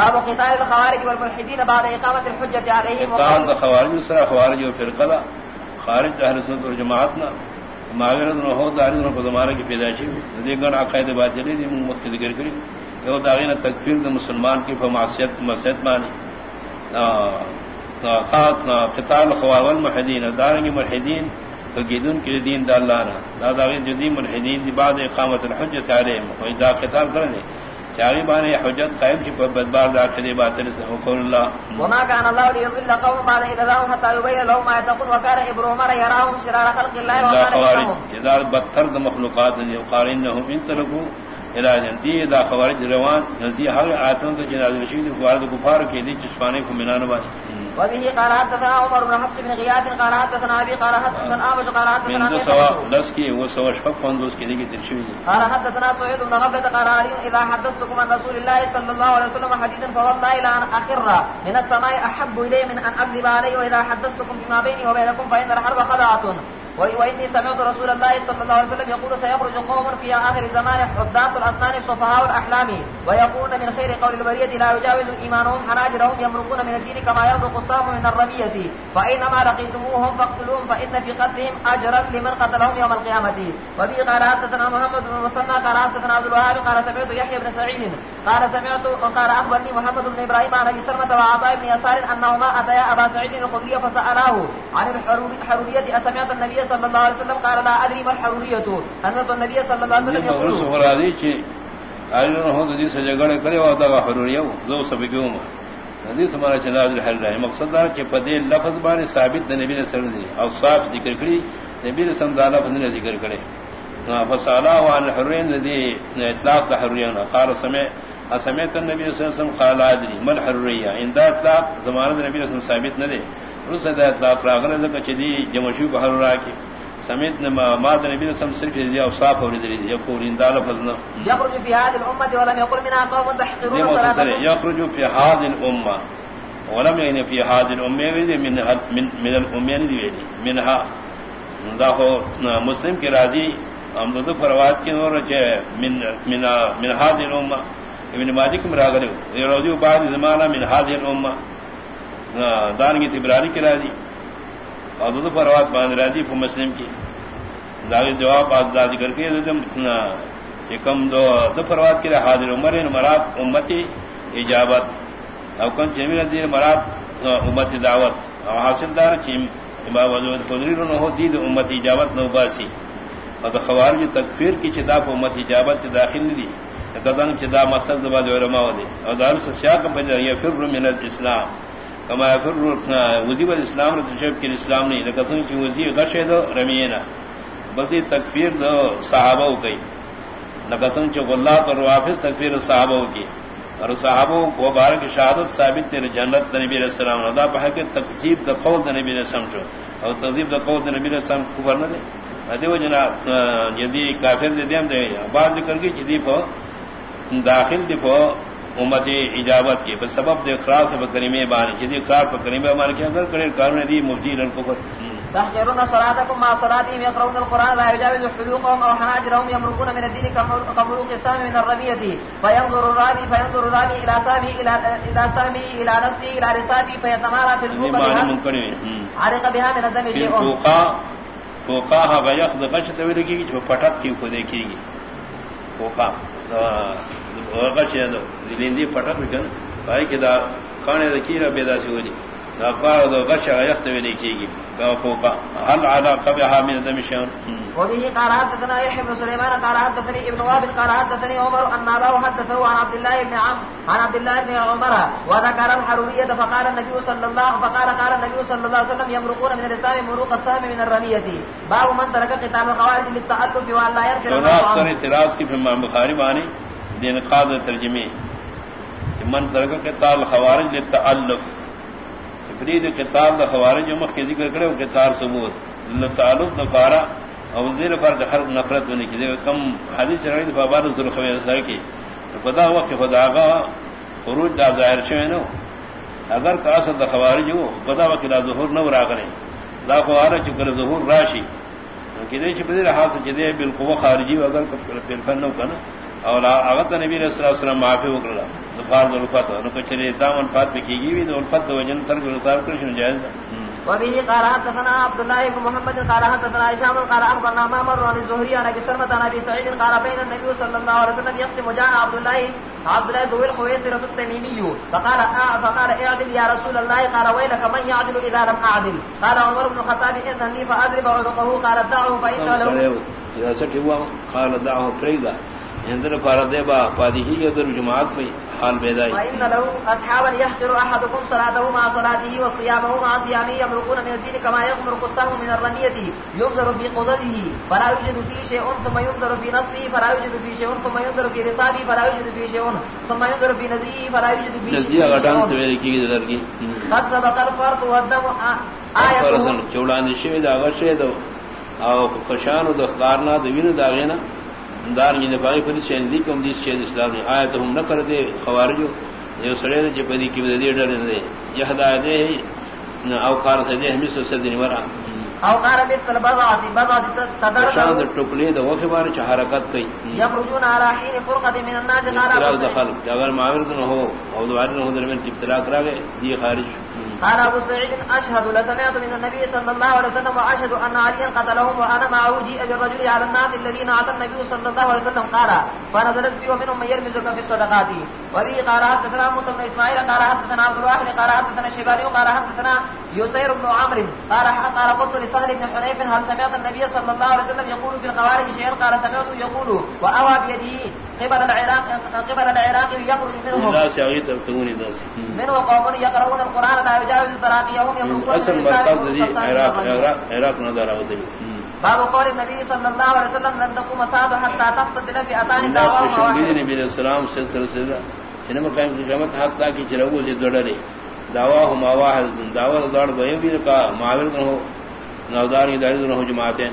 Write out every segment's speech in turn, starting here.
باب قتال الخوارج والملحدين بعد اقامه الحجه عليهم قال الخوارج سرا خوارج وفرقه خارج اهل سنت والجماعتنا معاورت نہ ہو دار کو زمانہ کی پیدائشی ندی گن عقائد باطلی دی مفت ذکر کری یہ داغین تکفیر دے مسلمان کی فماسیت مسجد مانی قتال خوار والمحدین دارنگ ملحدین فقیدن کے دین دا اللہ نا. دا جدی ملحدین دی بعد اقامت الحجت علیہم. دا قتال کرنے چاہی بانے حجت قائم پر بدبار دا کدی باطل سے وقول اللہ۔ وما كان الله ليضل قوم بعد إذا لهم حتى يبين لهم ما يتقون وكان ابن عمر يراهم شرار خلق الله وكان خوارج اذا بدتر مخلوقات دی وقارنهم انتلقوا الى جنتی دا خوارج روان۔ نزدی حق آتون تو جناز رشید خوارد کفار کے دی چسپانے کو منان وبه قال حدثنا عمر بن حفص بن غياث قال حدثنا ابي قال حدثنا ابو قال حدثنا من سوا دس کی وہ سوا شفق پندوس کی دیگه ترشوی قال حدثنا سعيد بن غفلة قال علي اذا حدثتكم عن رسول الله صلى الله عليه وسلم حديثا فوالله الى ان اخر من السماء احب الي من ان اكذب عليه واذا حدثتكم بما بيني وبينكم فان الحرب خدعه وہی وہ وإني سمعت رسول الله صلى الله عليه وسلم يقول سيخرج قوم في آخر الزمان حداث الأسنان صفهاء الأحلام ويقولون من خير قول البرية لا يجاوز إيمانهم حناجرهم يمرقون من الدين كما يمرق الصام من الرمية فإنما لقيتموهم فاقتلوهم فإن في قتلهم أجرا لمن قتلهم يوم القيامة وبه قال حدثنا محمد بن مسنى قال حدثنا عبد الوهاب قال سمعت يحيى بن سعيد قال سمعت وقال أخبرني محمد بن إبراهيم عن أبي سلمة وعطاء بن يسار أنهما أتيا أبا سعيد الخدري فسألاه عن الحرورية أسمعت النبي صلى الله عليه وسلم قال لا ادري ما الحروريه ان النبي صلى الله عليه وسلم يقول سہرادی چ ایلن ہو دی سے جگڑ کرے وا دا حروریا زو سب کیوں حدیث ہمارا چلا در حل ہے مقصد دار کہ پدے لفظ بان ثابت نبی نے سر دی او صاحب ذکر کری نبی نے سم دالا فضل ذکر کرے۔ فصالا وان الحرین دی اطلاق الحرین قال سمع سمعت النبي صلى الله عليه وسلم قال ادري ما الحروريه ان ذات اطلاق زمانہ نبی نے ثابت نہ دے۔ رسد اطلاق راغلے کہ چدی جمشو بحر راکی سمیت نما ماد نبی سم صرف دی اوصاف اور دی یقول ان دال فضنا یخرج فی هذه الامه ولم يقل منها قوم تحقرون صلاه یخرج فی هذه الامه ولم یعنی فی هذه الامه من من من الامه دی منها. دا ہو مسلم کے راضی ہم دو فروات کے اور من من من هذه الامه ابن ماجد کم راغلے یہ روزی بعد زمانہ من هذه الامه دارنگی تبرانی کے راضی. اور دو فروات باندھ راضی فو مسلم کی. داغی جواب آج کر کے یہ کم دو دو پرواد کے لیے حاضر عمر مراد امتی اجابت. او کن چمی دین مراد امت دعوت. او حاصل دار چیم خدری نو ہو دید امت اجابت نو باسی. اور خوار جو تکفیر کی چداف امت اجابت داخل دی قدم چدا مسد بعد علماء دی اور دار سے سیاق پہ پھر من الاسلام. کما پھر وزیب الاسلام رتشب کے اسلام نہیں. لکسن کی وزی غشد رمینا. بدی تکفیر دو صحابہ کی نقصن چو اللہ تو روافظ تکفیر صحابہ کی. اور صحابہ کو بارک شہادت ثابت تیرے جنت نبی علیہ السلام. ادا پہ کہ تقسیب دا قول نبی علیہ السلام شو. اور تقسیب دا قول نبی علیہ السلام کفر نہ دے. ادے وہ جناب یدی کافر دے دیم دے. بعض ذکر کی جدی پو داخل دی پو امت اجابت کی۔ سبب دے اقرار سے کریمے بانی جدی اقرار پر کریمے بانی کہ اگر کرے کارن دی مفتی الکفر تحقرون صلاتكم مع صلاتهم يقرؤون القرآن لا يجاوز حلوقهم أو حناجرهم يمرقون من الدين كمروق السام من الرمية فينظر الرابي فينظر الرابي إلى سامي إلى سامي إلى نسلي إلى رسابي فيتمارى في الفوق عرق بها۔ من الدم شيء فوقا فوقا ها غيخ دغش تويل کی جو پٹک کی کو دیکھی گی۔ فوقا غش ہے لیندی پٹک کن بھائی کہ دا کانے کھانے دکیرا بیدا سی ہو ہوئی اخبار دو غش غیخ تویل کی گی فوقا هل على قبها من دم شيء؟ وبه قال حدثنا يحيى بن سليمان قال حدثني ابن وهب قال حدثني عمر ان اباه حدثه عن عبد الله بن عن عبد الله بن عمر وذكر فقال النبي صلى الله فقال قال النبي صلى الله عليه وسلم يمرقون من الاسلام مروق السام من باب من ترك قتال للتالف وان لا اعتراض کی امام بخاری بانی دین قاضی ترجمے من ترک قتال الخوارج فرید کتاب دا خوارج مخ کے ذکر کرے وہ کتاب ثبوت تعلق دا پارا اور دیر پر دا ہر نفرت ہونے کی کم حدیث رہی دا دفعہ بار ذرخوی سر کی خدا وقت خدا کا خروج دا ظاہر شوے نو اگر کاسر دا خوارج ہو خدا وقت دا ظہور نو را کرے دا خوارا چکر ظہور راشی کدے چھ بدر حاصل چدے بالقوہ خارجی اگر بالفن نو کنا اور اگر نبی علیہ الصلوۃ والسلام معافی وکړه فرض الفت نو کچری دامن فات کی گی وی الفت وجن ترک الطار کرشن جائز وبه قال حدثنا عبد الله بن محمد قال حدثنا هشام قال اخبرنا مامر عن الزهري عن ابي سلمة عن ابي سعيد قال بين النبي صلى الله عليه وسلم يقسم جاء عبد الله عبد الله ذو القويسرة التميمي فقال فقال اعدل يا رسول الله قال ويلك من يعدل اذا لم اعدل؟ قال عمر بن الخطاب لي فاضرب عنقه قال دعه فان له اذا سٹوا قال دعه فريدا اندر قال دبا فاديه يدر جماعت میں۔ حال بیدائی وإن له أصحابا يحقر أحدكم صلاته مع صلاته وصيامه مع صيامه يمرقون من الدين كما يمرق السهم من الرمية ينظر في قضده فلا يوجد فيه شيء ثم ينظر في نصره فلا يوجد فيه شيء ثم ينظر في رصابه فلا يوجد فيه شيء ثم ينظر في نزيه فلا يوجد فيه شيء قد سبق الفرق والدم۔ آیته چولان شوی دا غشه دو او کشانو د خارنا د وینو دا غینا دار یہ نبائی پر سے دی کم دی سے اسلام نے آیا تو ہم نہ کر دے خوارجو جو سڑے دے جپدی کی دے ڈر دے یہ ہدایت دے نہ اوقار سے دے ہم سے دین ورا۔ اوقار مثل بضعت بضعت تدر شان ٹکلے دے وہ خبر چ حرکت کئی۔ یخرجون على حين فرقه من الناس قال دخل۔ اگر معاور نہ ہو او دوار نہ ہو درمیان ابتلا کرا گئے دی خارج۔ قال ابو سعيد اشهد لسمعت من النبي صلى الله عليه وسلم واشهد ان عليا قتلهم وانا معه جيء بالرجل على الناس الذين اعطى النبي صلى الله عليه وسلم، قال فنزلت في ومنهم من يرمزك في الصدقات. وبه قال حدثنا موسى بن اسماعيل قال حدثنا عبد الواحد، قال حدثنا الشيباني، قال حدثنا يسير بن عمرو. قال قال قلت لسهل بن حنيف، هل سمعت النبي صلى الله عليه وسلم يقول في الخوارج شيئا؟ قال سمعته يقول واوى بيده. قبل العراق قبل العراق يخرج منهم لا سعيد تبتغوني داس من وقوم يقرؤون القران لا يجاوز تراقيهم يملكون اصل مركز دي عراق عراق نظر اوتي باب قول النبي صلى الله عليه وسلم لن تقوم ساعه حتى تقتتل في اتان دعوه النبي عليه السلام سلسله انما قائم قیامت حتى کہ چلو سے دوڑے دعوا ہم واحد دعوا دوڑ گئے بھی کا معاور ہو نودار ادارے ہو جماعتیں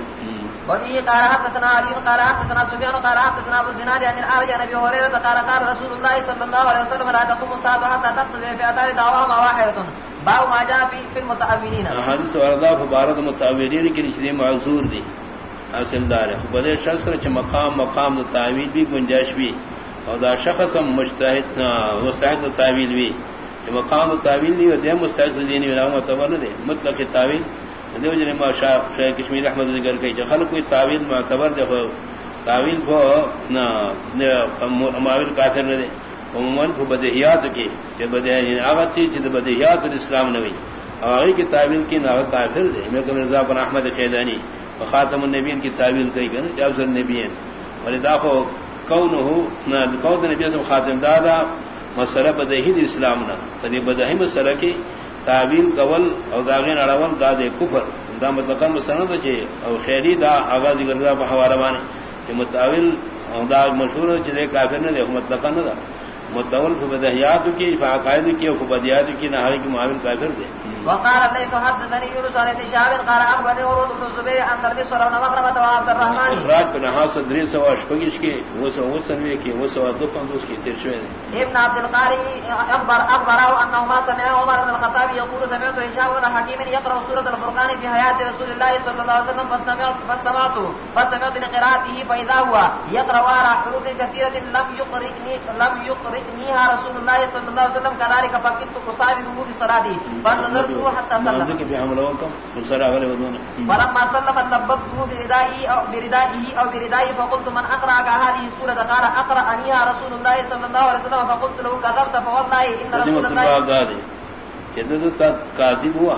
وفي قال حدثنا علي قال حدثنا سفيان قال حدثنا ابو زناد عن الارج عن ابي هريره قال قال رسول الله صلى الله عليه وسلم لا تقوم الساعه حتى تقتضي في اثار دعواهم واحده باب ما جاء في في المتأولين. حدیث وردا فبارد متأولين کی نشری معذور دی حاصل دار ہے بڑے شخص رچ مقام مقام دو تعویل بھی، گنجائش بھی. اور دا شخص مجتہد مستحق تعویل بھی. مقام تعویل نہیں ہوتے مستحق دینی ولا معتبر دے. مطلق تعویل دیو جنے ما شاہ شیخ کشمیر احمد ذکر کئی جو خلق کوئی تعویل معتبر دے خو تعویل کو نا معاویل کافر نہ دے. عموماً کو بدہیات کی کہ بدہیات یعنی آغت چیز چیز بدہیات الاسلام نوی آغی کی تعویل کی نا کافر دے. میں کم رضا بن احمد خیدانی وخاتم النبیین کی تعویل کئی کہ جابز النبیین ولدا خو کونہو نا کون نبی سے خاتم دادا مسئلہ بدہی اسلام نا فدی بدہی مسئلہ کی تعویل قول او داغین اڑول دا دے کفر. دا مطلقا مسند چے او خیری دا آغاز گردا بحوالہ مانے کہ متعویل او دا مشہور چے دے کافر نہ دے مطلقا نہ دا متول فبدہیات کی فعقائد کی فبدیات کی نہاری کی معاون کافر دے وقال ليس حدثني يونس عن ابن شهاب قال اخبرني ورود بن الزبير عن تربي صلى الله عليه وسلم وعبد الرحمن. افراد بن حاصل دري سوا شپگش کے وہ سو وہ سنوی کے وہ سو دو پندوس کے تیر شوی ابن عبد القاري اخبر اخبره انه ما سمع عمر بن الخطاب يقول سمعت هشام بن حكيم يقرا سوره الفرقان في حياه رسول الله صلى الله عليه وسلم فاستمعت فاستمعت فاستمعت لقراءته فاذا هو يقرا حروف كثيره لم يقرئني لم يقرئنيها رسول الله صلى الله عليه وسلم كذلك فكنت اصابه بصلاتي فنظرت حتى سلم کہ کا فلما سلم لببته بردائه او بردائه او بردائه فقلت من اقرا هذه السوره قال اقرا انها رسول الله صلى الله عليه وسلم فقلت له كذبت فوالله ان رسول الله کہ قاضی ہوا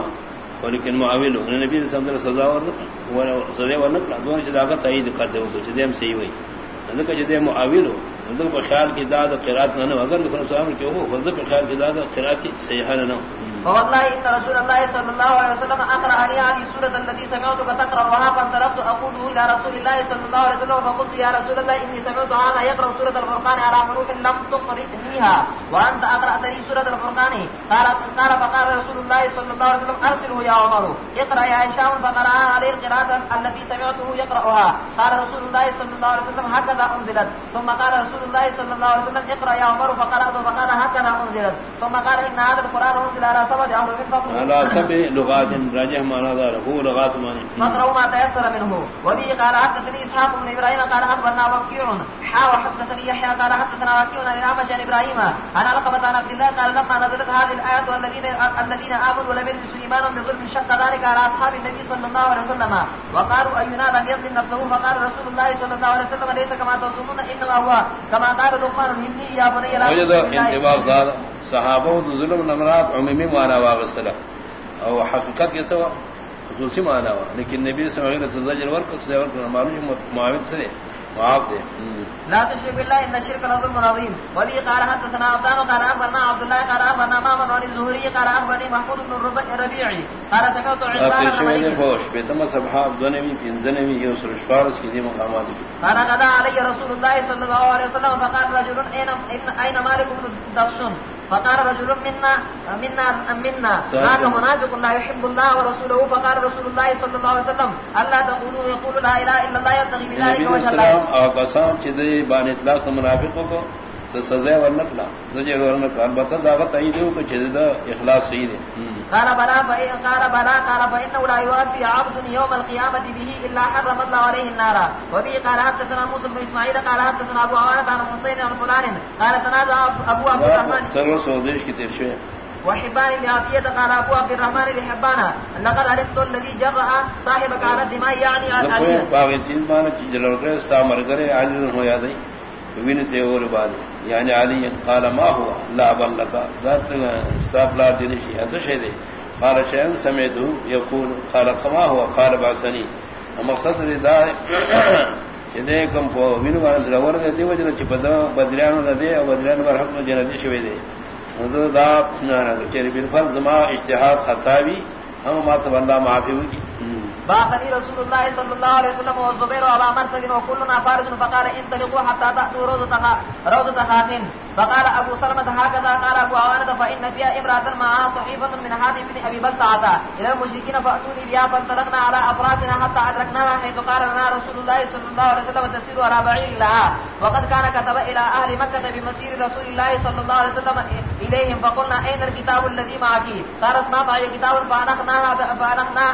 لیکن معاول نبی صلی اللہ علیہ وسلم سزا اور سزا ورنہ دونوں چدا تائید کر دے وہ ہم صحیح ہوئی کا جدے معاول ہو اندر پر خیال کی داد قرات نہ اگر نبی کیوں ہو اندر پر خیال کی داد قرات سیاح نہ ہو۔ فوالله ان رسول الله صلى الله عليه وسلم اقرا هذه السوره التي سمعتك تقرا وها فانطلقت اقول الى رسول الله صلى الله عليه وسلم فقلت يا رسول الله اني سمعت هذا يقرا سوره الفرقان على حروف لم تقرئنيها وانت اقرات لي سوره الفرقان قال قال فقال رسول الله صلى الله عليه وسلم ارسله يا عمر اقرا يا هشام فقرا عليه القراءه التي سمعته يقراها قال رسول الله صلى الله عليه وسلم هكذا انزلت ثم قال رسول الله صلى الله عليه وسلم اقرا يا عمر فقرات فقال هكذا انزلت ثم قال ان هذا القران انزل على على سبع لغات راجح معنى ذلك هو لغات معنى فاقرأوا ما تيسر منه وبه قال حدثني إسحاق بن إبراهيم قال أخبرنا وكيع حا وحدثني يحيى قال حدثنا وكيع عن الأعمش عن إبراهيم عن علقمة عن عبد الله قال لما نزلت هذه الآية والذين الذين آمنوا ولم يلبسوا إيمانهم بظلم شق ذلك على أصحاب النبي صلى الله عليه وسلم. وقالوا أينا لم يظلم نفسه؟ فقال رسول الله صلى الله عليه وسلم ليس كما تظنون إنما هو كما قال لقمان إني يا بني لا تشرك بالله صحابہ ظلم نمرات عمومی معنی واغسلہ. او حقیقت کے سوا خصوصی معنی وا. لیکن نبی صلی اللہ علیہ وسلم زجر ورک سے ورک معلوم معاون سے معاف دے. لا تشرك بالله ان الشرك لظلم عظيم ولي قال حدثنا عبدان قال اخبرنا عبد الله قال اخبرنا مامن عن الزهري قال اخبرني محمود بن الربيعي قال سمعت عمران بن مالك فوش بیتما صحاب دونوی پنزنوی یو سرش فارس کی دی مقامات قال غدا علي رسول الله صلى الله عليه وسلم فقال رجل اين اين مالك بن دخشن فقال رجل منا منا منا. هذا منافق لا يحب الله ورسوله. فقال رسول الله صلى الله عليه وسلم الا تقولوا يقول لا اله الا الله يبتغي بذلك وجه الله. او قسم چھ دی بان اطلاق منافقوں کو تو سزا ورنکلا زجر ورنکلا البتہ دعوت ای دیو کہ چھ دا اخلاص صحیح دے. قال بلا قال بلا قال فإنه لا يوفي عبد يوم القيامة به إلا حرم الله عليه النار. وبه قال حدثنا موسى بن إسماعيل قال حدثنا أبو عوانة عن حسين عن فلان. قال تنازع أبو عبد الرحمن. سرور کی تیر وحبان قال أبو عبد الرحمن لحبان لقد علمت الذي جرأ صاحبك على الدماء يعني چیز مانا کرے ہو وینتے اور یعنی علی قال ما ہوا لا بل لکا ذات ستا پلار دینشی ایسا شہدے قال شہن سمیتو یقول قال قما ہوا قال باسنی. مقصد ردا چی دے کم پو وینو بانا سلور دے دی وجنا چی پدا بدریانو دا دے او بدریانو بر حق جنتی شوی دے. دو دا چیری بالفل زما اجتحاد خطابی. ہم ماتب اللہ معافی ہوگی. باقني رسول الله صلى الله عليه وسلم والزبير وابا مرتد وكلنا فارج فقال انطلقوا حتى تأتوا روضة روضة خاتم فقال ابو سلمة هكذا قال ابو عوانة فإن فيها امرأة معها صحيفة من هذه بن ابي بلتعة الى المشركين فأتوني بها فانطلقنا على افراسنا حتى ادركناها حيث قال لنا رسول الله صلى الله عليه وسلم تسير على بعير لها وقد كان كتب الى اهل مكة بمسير رسول الله صلى الله عليه وسلم اليهم فقلنا اين الكتاب الذي معك قالت، ما معي كتاب فانخناها فانخنا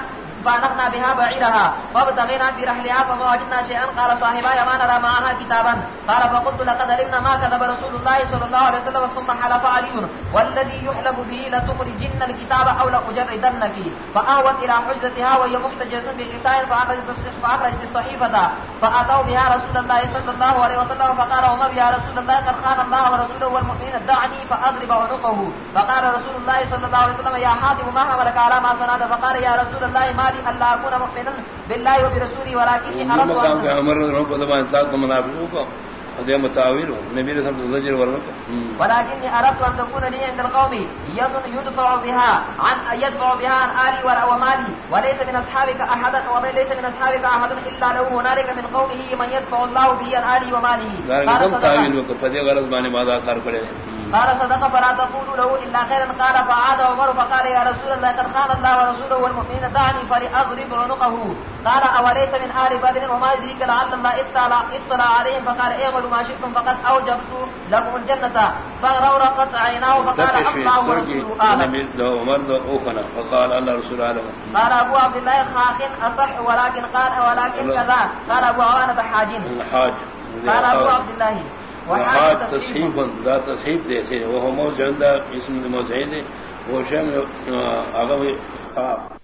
فانخنا بها بعيرها. فابتغينا في رحلها فما وجدنا شيئا. قال صاحبا ما نرى معها كتابا. قال، فقلت، لقد علمنا ما كذب رسول الله صلى الله عليه وسلم، ثم حلف علي. والذي يحلف به لتخرجن الكتاب او لاجردنك فاوت الى حجرتها وهي محتجزه بغساء فاخرجت الصح- فاخرجت الصحيفه فاتوا بها رسول الله صلى الله عليه وسلم، فقال عمر يا رسول الله؟ قد خان الله ورسوله والمؤمنين دعني فاضرب عنقه. فقال رسول الله صلى الله عليه وسلم، يا حاتم، ما حملك على ما صنعت؟ فقال، يا رسول الله، ما الا اكون مؤمنا بالله وبرسوله مقام کے ان رب کو متاویل نبی اللہ زجر تكون لي عند القوم يد يدفع بها عن يدفع بها عن آلي ومالي وليس من اصحابك احد وليس من اصحابك احد الا له هنالك من قومه من يدفع الله به عن آلي قال کار قال صدق فلا تقولوا له الا خيرا. قال فعاد عمر فقال يا رسول الله قد خان الله ورسوله والمؤمنين دعني فلاضرب عنقه. قال اوليس من آل بدر وما يدريك لعل الله اطلع اطلع عليهم. فقال اعملوا ما شئتم فقد اوجبت لكم الجنه فغرقت عيناه فقال الله ورسوله اعلم عمر اوخنا فقال اللہ رسول عالم قال ابو عبد الله خاق اصح ولكن قال ولكن كذا. قال ابو عوانة حاجين قال ابو عبد الله. تصحيح دا تصحیف دے سے۔ وہ موضع دا اسم موضع دے۔ وہ اغوی خواب